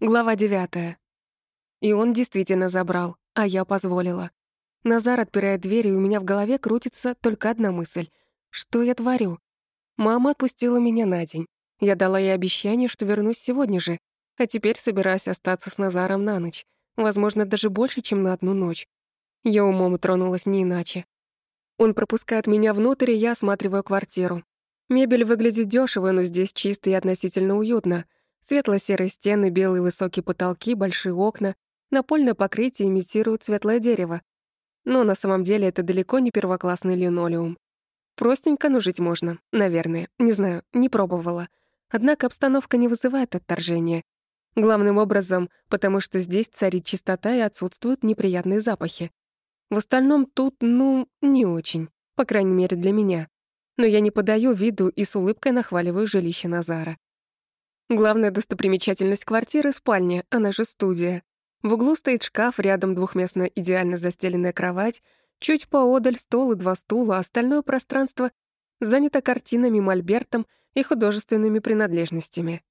Глава девятая. И он действительно забрал, а я позволила. Назар отпирает дверь, и у меня в голове крутится только одна мысль. Что я творю? Мама отпустила меня на день. Я дала ей обещание, что вернусь сегодня же, а теперь собираюсь остаться с Назаром на ночь. Возможно, даже больше, чем на одну ночь. Я умом тронулась не иначе. Он пропускает меня внутрь, и я осматриваю квартиру. Мебель выглядит дешево, но здесь чисто и относительно уютно — Светло-серые стены, белые высокие потолки, большие окна, напольное покрытие имитируют светлое дерево. Но на самом деле это далеко не первоклассный линолеум. Простенько, но жить можно, наверное. Не знаю, не пробовала. Однако обстановка не вызывает отторжения. Главным образом, потому что здесь царит чистота и отсутствуют неприятные запахи. В остальном тут, ну, не очень, по крайней мере для меня. Но я не подаю виду и с улыбкой нахваливаю жилище Назара. Главная достопримечательность квартиры — спальня, она же студия. В углу стоит шкаф, рядом двухместная идеально застеленная кровать, чуть поодаль стол и два стула, остальное пространство занято картинами, мольбертом и художественными принадлежностями.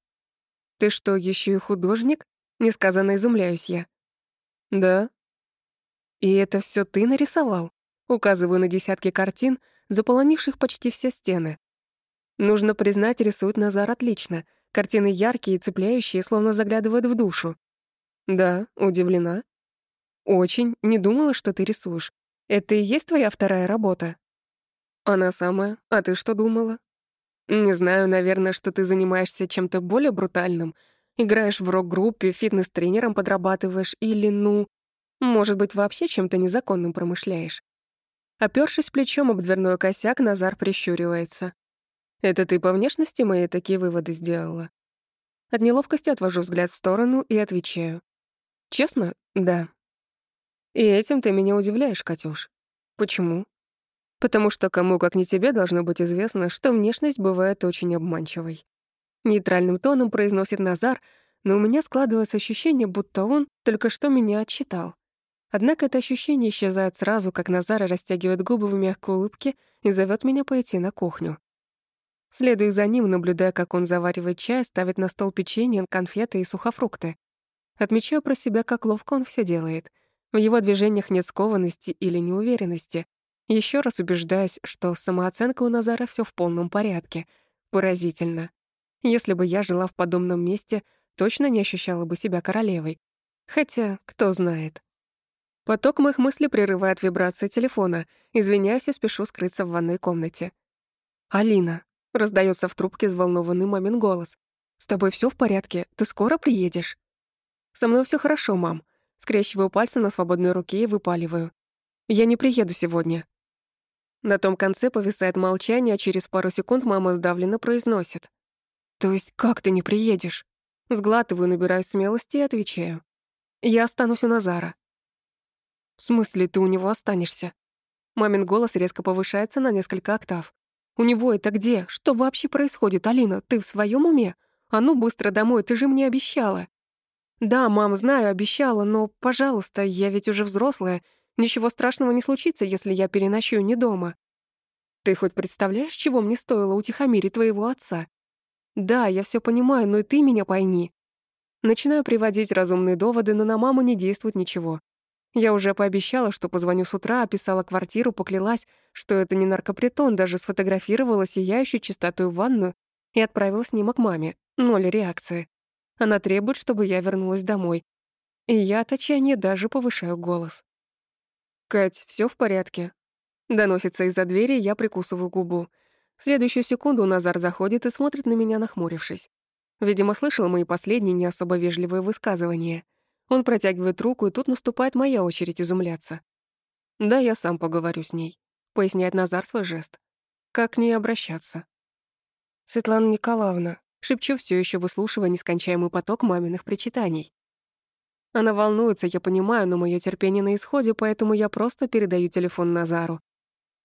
«Ты что, еще и художник?» — несказанно изумляюсь я. «Да». «И это все ты нарисовал?» Указываю на десятки картин, заполонивших почти все стены. Нужно признать, рисует Назар отлично — Картины яркие цепляющие, словно заглядывают в душу. Да, удивлена. Очень. Не думала, что ты рисуешь. Это и есть твоя вторая работа? Она самая. А ты что думала? Не знаю, наверное, что ты занимаешься чем-то более брутальным. Играешь в рок-группе, фитнес-тренером подрабатываешь или, ну, может быть, вообще чем-то незаконным промышляешь. Опёршись плечом об дверной косяк, Назар прищуривается. Это ты по внешности мои такие выводы сделала? От неловкости отвожу взгляд в сторону и отвечаю. Честно? Да. И этим ты меня удивляешь, Катюш. Почему? Потому что кому, как не тебе, должно быть известно, что внешность бывает очень обманчивой. Нейтральным тоном произносит Назар, но у меня складывается ощущение, будто он только что меня отчитал. Однако это ощущение исчезает сразу, как Назар растягивает губы в мягкой улыбке и зовет меня пойти на кухню. Следую за ним, наблюдая, как он заваривает чай, ставит на стол печенье, конфеты и сухофрукты. Отмечаю про себя, как ловко он все делает. В его движениях нет скованности или неуверенности. Еще раз убеждаюсь, что самооценка у Назара все в полном порядке. Поразительно. Если бы я жила в подобном месте, точно не ощущала бы себя королевой. Хотя, кто знает. Поток моих мыслей прерывает вибрация телефона. Извиняюсь и спешу скрыться в ванной комнате. «Алина», Раздается в трубке взволнованный мамин голос. «С тобой все в порядке? Ты скоро приедешь?» «Со мной все хорошо, мам». Скрещиваю пальцы на свободной руке и выпаливаю. «Я не приеду сегодня». На том конце повисает молчание, а через пару секунд мама сдавленно произносит. «То есть как ты не приедешь?» Сглатываю, набираю смелости и отвечаю. «Я останусь у Назара». «В смысле ты у него останешься?» Мамин голос резко повышается на несколько октав. У него это где? Что вообще происходит, Алина? Ты в своем уме? А ну быстро домой, ты же мне обещала. Да, мам, знаю, обещала, но, пожалуйста, я ведь уже взрослая. Ничего страшного не случится, если я переночую не дома. Ты хоть представляешь, чего мне стоило утихомирить твоего отца? Да, я все понимаю, но и ты меня пойми. Начинаю приводить разумные доводы, но на маму не действует ничего. Я уже пообещала, что позвоню с утра, описала квартиру, поклялась, что это не наркопритон, даже сфотографировала сияющую чистоту ванную и отправила снимок маме. Ноль реакции. Она требует, чтобы я вернулась домой. И я от отчаяния даже повышаю голос. «Кать, все в порядке?» Доносится из-за двери, я прикусываю губу. В следующую секунду Назар заходит и смотрит на меня, нахмурившись. Видимо, слышал мои последние не особо вежливые высказывания — он протягивает руку, и тут наступает моя очередь изумляться. «Да, я сам поговорю с ней», — поясняет Назар свой жест. «Как к ней обращаться?» «Светлана Николаевна», — шепчу, все еще выслушивая нескончаемый поток маминых причитаний. Она волнуется, я понимаю, но мое терпение на исходе, поэтому я просто передаю телефон Назару.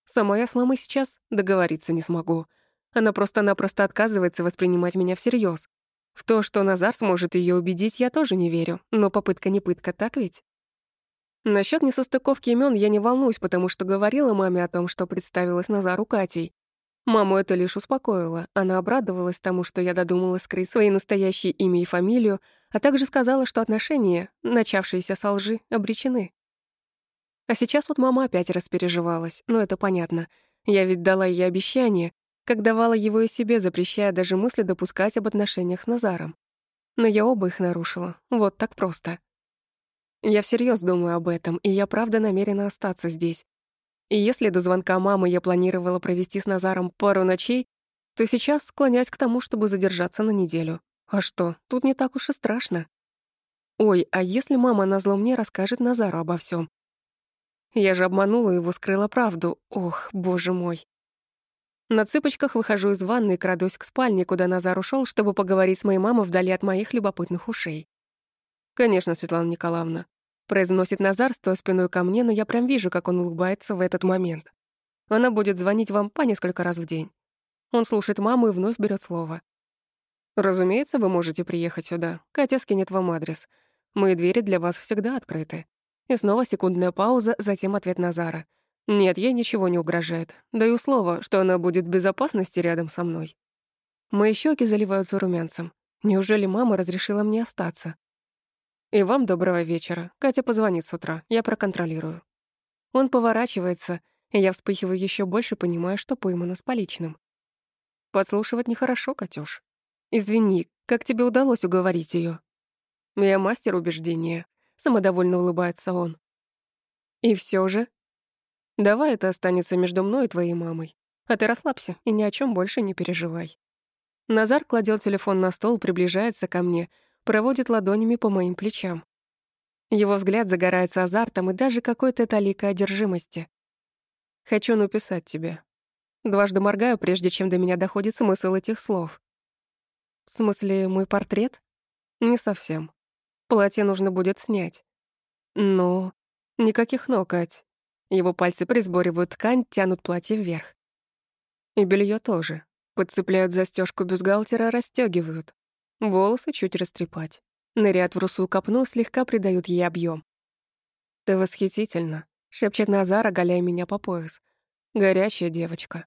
Сама я с мамой сейчас договориться не смогу. Она просто-напросто отказывается воспринимать меня всерьез. В то, что Назар сможет ее убедить, я тоже не верю, но попытка не пытка, так ведь? Насчет несостыковки имен я не волнуюсь, потому что говорила маме о том, что представилась Назару Катей. Маму это лишь успокоило. Она обрадовалась тому, что я додумалась скрыть свои настоящие имя и фамилию, а также сказала, что отношения, начавшиеся со лжи, обречены. А сейчас вот мама опять распереживалась, но это понятно. Я ведь дала ей обещание, как давала его и себе, запрещая даже мысли допускать об отношениях с Назаром. Но я оба их нарушила. Вот так просто. Я всерьез думаю об этом, и я правда намерена остаться здесь. И если до звонка мамы я планировала провести с Назаром пару ночей, то сейчас склоняюсь к тому, чтобы задержаться на неделю. А что, тут не так уж и страшно. Ой, а если мама назло мне расскажет Назару обо всем? Я же обманула его, скрыла правду. Ох, боже мой. На цыпочках выхожу из ванны и крадусь к спальне, куда Назар ушел, чтобы поговорить с моей мамой вдали от моих любопытных ушей. «Конечно, Светлана Николаевна», — произносит Назар, стоя спиной ко мне, но я прям вижу, как он улыбается в этот момент. Она будет звонить вам по несколько раз в день. Он слушает маму и вновь берет слово. «Разумеется, вы можете приехать сюда. Катя скинет вам адрес. Мои двери для вас всегда открыты». И снова секундная пауза, затем ответ Назара. Нет, ей ничего не угрожает. Даю слово, что она будет в безопасности рядом со мной. Мои щеки заливаются румянцем. Неужели мама разрешила мне остаться? И вам доброго вечера. Катя позвонит с утра, я проконтролирую. Он поворачивается, и я вспыхиваю еще больше, понимая, что поймана с поличным. Подслушивать нехорошо, Катюш. Извини, как тебе удалось уговорить ее? Я мастер убеждения. Самодовольно улыбается он. И все же Давай это останется между мной и твоей мамой. А ты расслабься и ни о чем больше не переживай. Назар кладет телефон на стол, приближается ко мне, проводит ладонями по моим плечам. Его взгляд загорается азартом и даже какой-то таликой одержимости. «Хочу написать тебе». Дважды моргаю, прежде чем до меня доходит смысл этих слов. «В смысле, мой портрет?» «Не совсем. Платье нужно будет снять». «Но...» «Никаких «но», Кать. Его пальцы присборивают ткань, тянут платье вверх. И белье тоже. Подцепляют застежку бюстгальтера, расстегивают. Волосы чуть растрепать. Ныряют в русую копну, слегка придают ей объем. «Ты восхитительно», — шепчет Назар, оголяя меня по пояс. «Горячая девочка».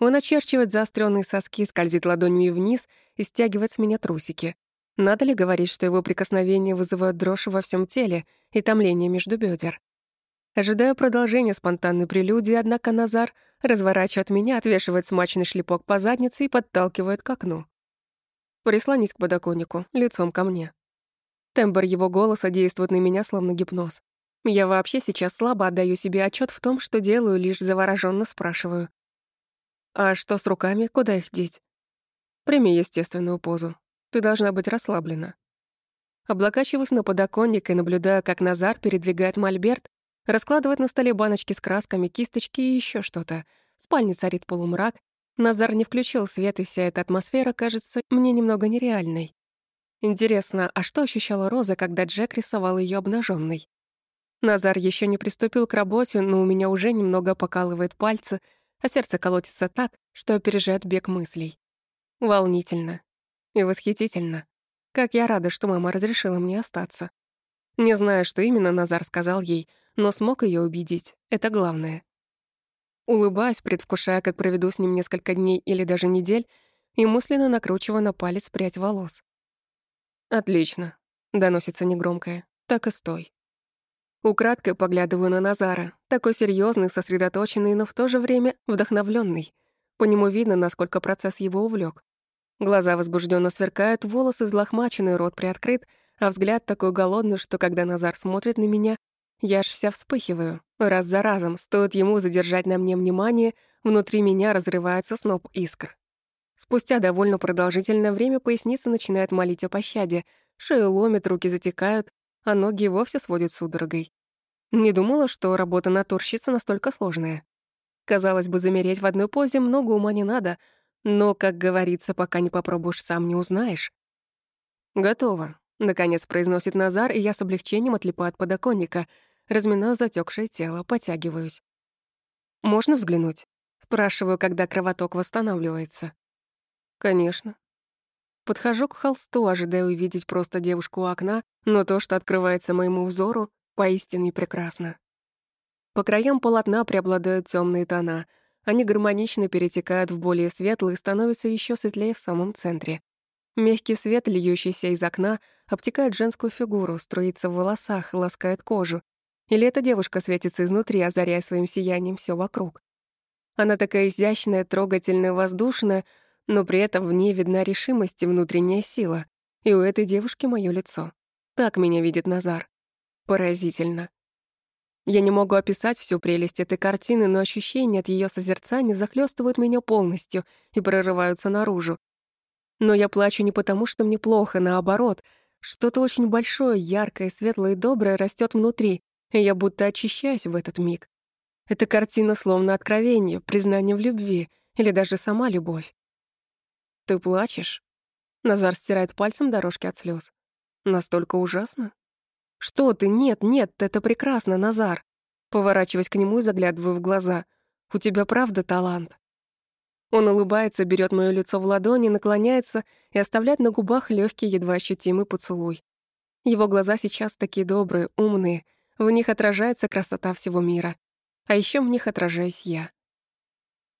Он очерчивает заостренные соски, скользит ладонями вниз и стягивает с меня трусики. Надо ли говорить, что его прикосновения вызывают дрожь во всем теле и томление между бедер? Ожидаю продолжения спонтанной прелюдии, однако Назар разворачивает меня, отвешивает смачный шлепок по заднице и подталкивает к окну. Прислонись к подоконнику, лицом ко мне. Тембр его голоса действует на меня словно гипноз. Я вообще сейчас слабо отдаю себе отчет в том, что делаю, лишь завороженно спрашиваю. «А что с руками? Куда их деть?» «Прими естественную позу. Ты должна быть расслаблена». Облокачиваюсь на подоконник и наблюдаю, как Назар передвигает мольберт, Раскладывает на столе баночки с красками, кисточки и еще что-то. В спальне царит полумрак. Назар не включил свет, и вся эта атмосфера кажется мне немного нереальной. Интересно, а что ощущала Роза, когда Джек рисовал ее обнаженной? Назар еще не приступил к работе, но у меня уже немного покалывает пальцы, а сердце колотится так, что опережает бег мыслей. Волнительно. И восхитительно. Как я рада, что мама разрешила мне остаться. Не знаю, что именно Назар сказал ей, но смог ее убедить. Это главное. Улыбаюсь, предвкушая, как проведу с ним несколько дней или даже недель, и мысленно накручиваю на палец прядь волос. «Отлично», — доносится негромкое. «Так и стой». Украдкой поглядываю на Назара, такой серьезный, сосредоточенный, но в то же время вдохновленный. По нему видно, насколько процесс его увлек. Глаза возбужденно сверкают, волосы взлохмачены, рот приоткрыт, а взгляд такой голодный, что когда Назар смотрит на меня, я аж вся вспыхиваю. Раз за разом, стоит ему задержать на мне внимание, внутри меня разрывается сноп искр. Спустя довольно продолжительное время поясница начинает молить о пощаде, шею ломит, руки затекают, а ноги вовсе сводят судорогой. Не думала, что работа натурщицы настолько сложная. Казалось бы, замереть в одной позе много ума не надо, но, как говорится, пока не попробуешь, сам не узнаешь. «Готово», — наконец произносит Назар, и я с облегчением отлипаю от подоконника — разминаю затекшее тело, потягиваюсь. «Можно взглянуть?» Спрашиваю, когда кровоток восстанавливается. «Конечно». Подхожу к холсту, ожидая увидеть просто девушку у окна, но то, что открывается моему взору, поистине прекрасно. По краям полотна преобладают темные тона, Они гармонично перетекают в более светлые становятся еще светлее в самом центре. Мягкий свет, льющийся из окна, обтекает женскую фигуру, струится в волосах, ласкает кожу. Или эта девушка светится изнутри, озаряя своим сиянием все вокруг. Она такая изящная, трогательная, воздушная, но при этом в ней видна решимость и внутренняя сила. И у этой девушки моё лицо. Так меня видит Назар. Поразительно. Я не могу описать всю прелесть этой картины, но ощущения от её созерцания захлёстывают меня полностью и прорываются наружу. Но я плачу не потому, что мне плохо, наоборот. Что-то очень большое, яркое, светлое и доброе растет внутри, и я будто очищаюсь в этот миг. Эта картина словно откровение, признание в любви или даже сама любовь. «Ты плачешь?» Назар стирает пальцем дорожки от слез. «Настолько ужасно?» «Что ты? Нет, нет, это прекрасно, Назар!» Поворачиваясь к нему и заглядываю в глаза. «У тебя правда талант?» Он улыбается, берет моё лицо в ладони, наклоняется и оставляет на губах легкий, едва ощутимый поцелуй. Его глаза сейчас такие добрые, умные, в них отражается красота всего мира. А еще в них отражаюсь я.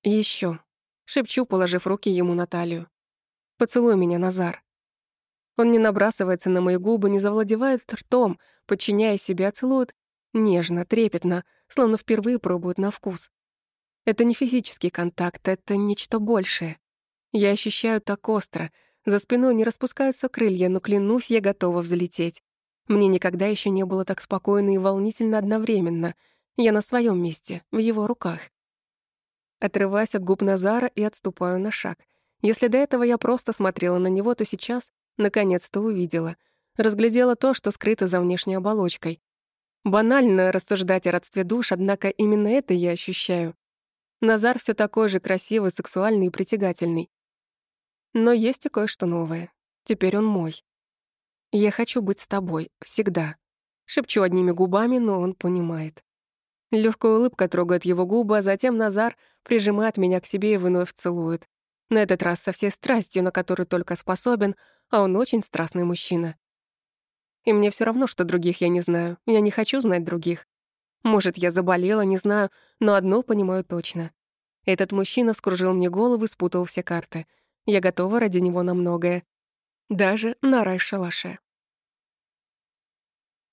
Еще, шепчу, положив руки ему на талию. «Поцелуй меня, Назар». Он не набрасывается на мои губы, не завладевает ртом, подчиняя себя, целует нежно, трепетно, словно впервые пробует на вкус. Это не физический контакт, это нечто большее. Я ощущаю так остро. За спиной не распускаются крылья, но клянусь, я готова взлететь. Мне никогда еще не было так спокойно и волнительно одновременно. Я на своем месте, в его руках. Отрываюсь от губ Назара и отступаю на шаг. Если до этого я просто смотрела на него, то сейчас наконец-то увидела. Разглядела то, что скрыто за внешней оболочкой. Банально рассуждать о родстве душ, однако именно это я ощущаю. Назар все такой же красивый, сексуальный и притягательный. Но есть и кое-что новое. Теперь он мой. Я хочу быть с тобой, всегда. Шепчу одними губами, но он понимает. Легкая улыбка трогает его губы, а затем Назар прижимает меня к себе и вновь целует. На этот раз со всей страстью, на которую только способен, а он очень страстный мужчина. И мне все равно, что других я не знаю. Я не хочу знать других. Может, я заболела, не знаю, но одно понимаю точно. Этот мужчина вскружил мне голову и спутал все карты. Я готова ради него на многое. Даже на рай-шалаше.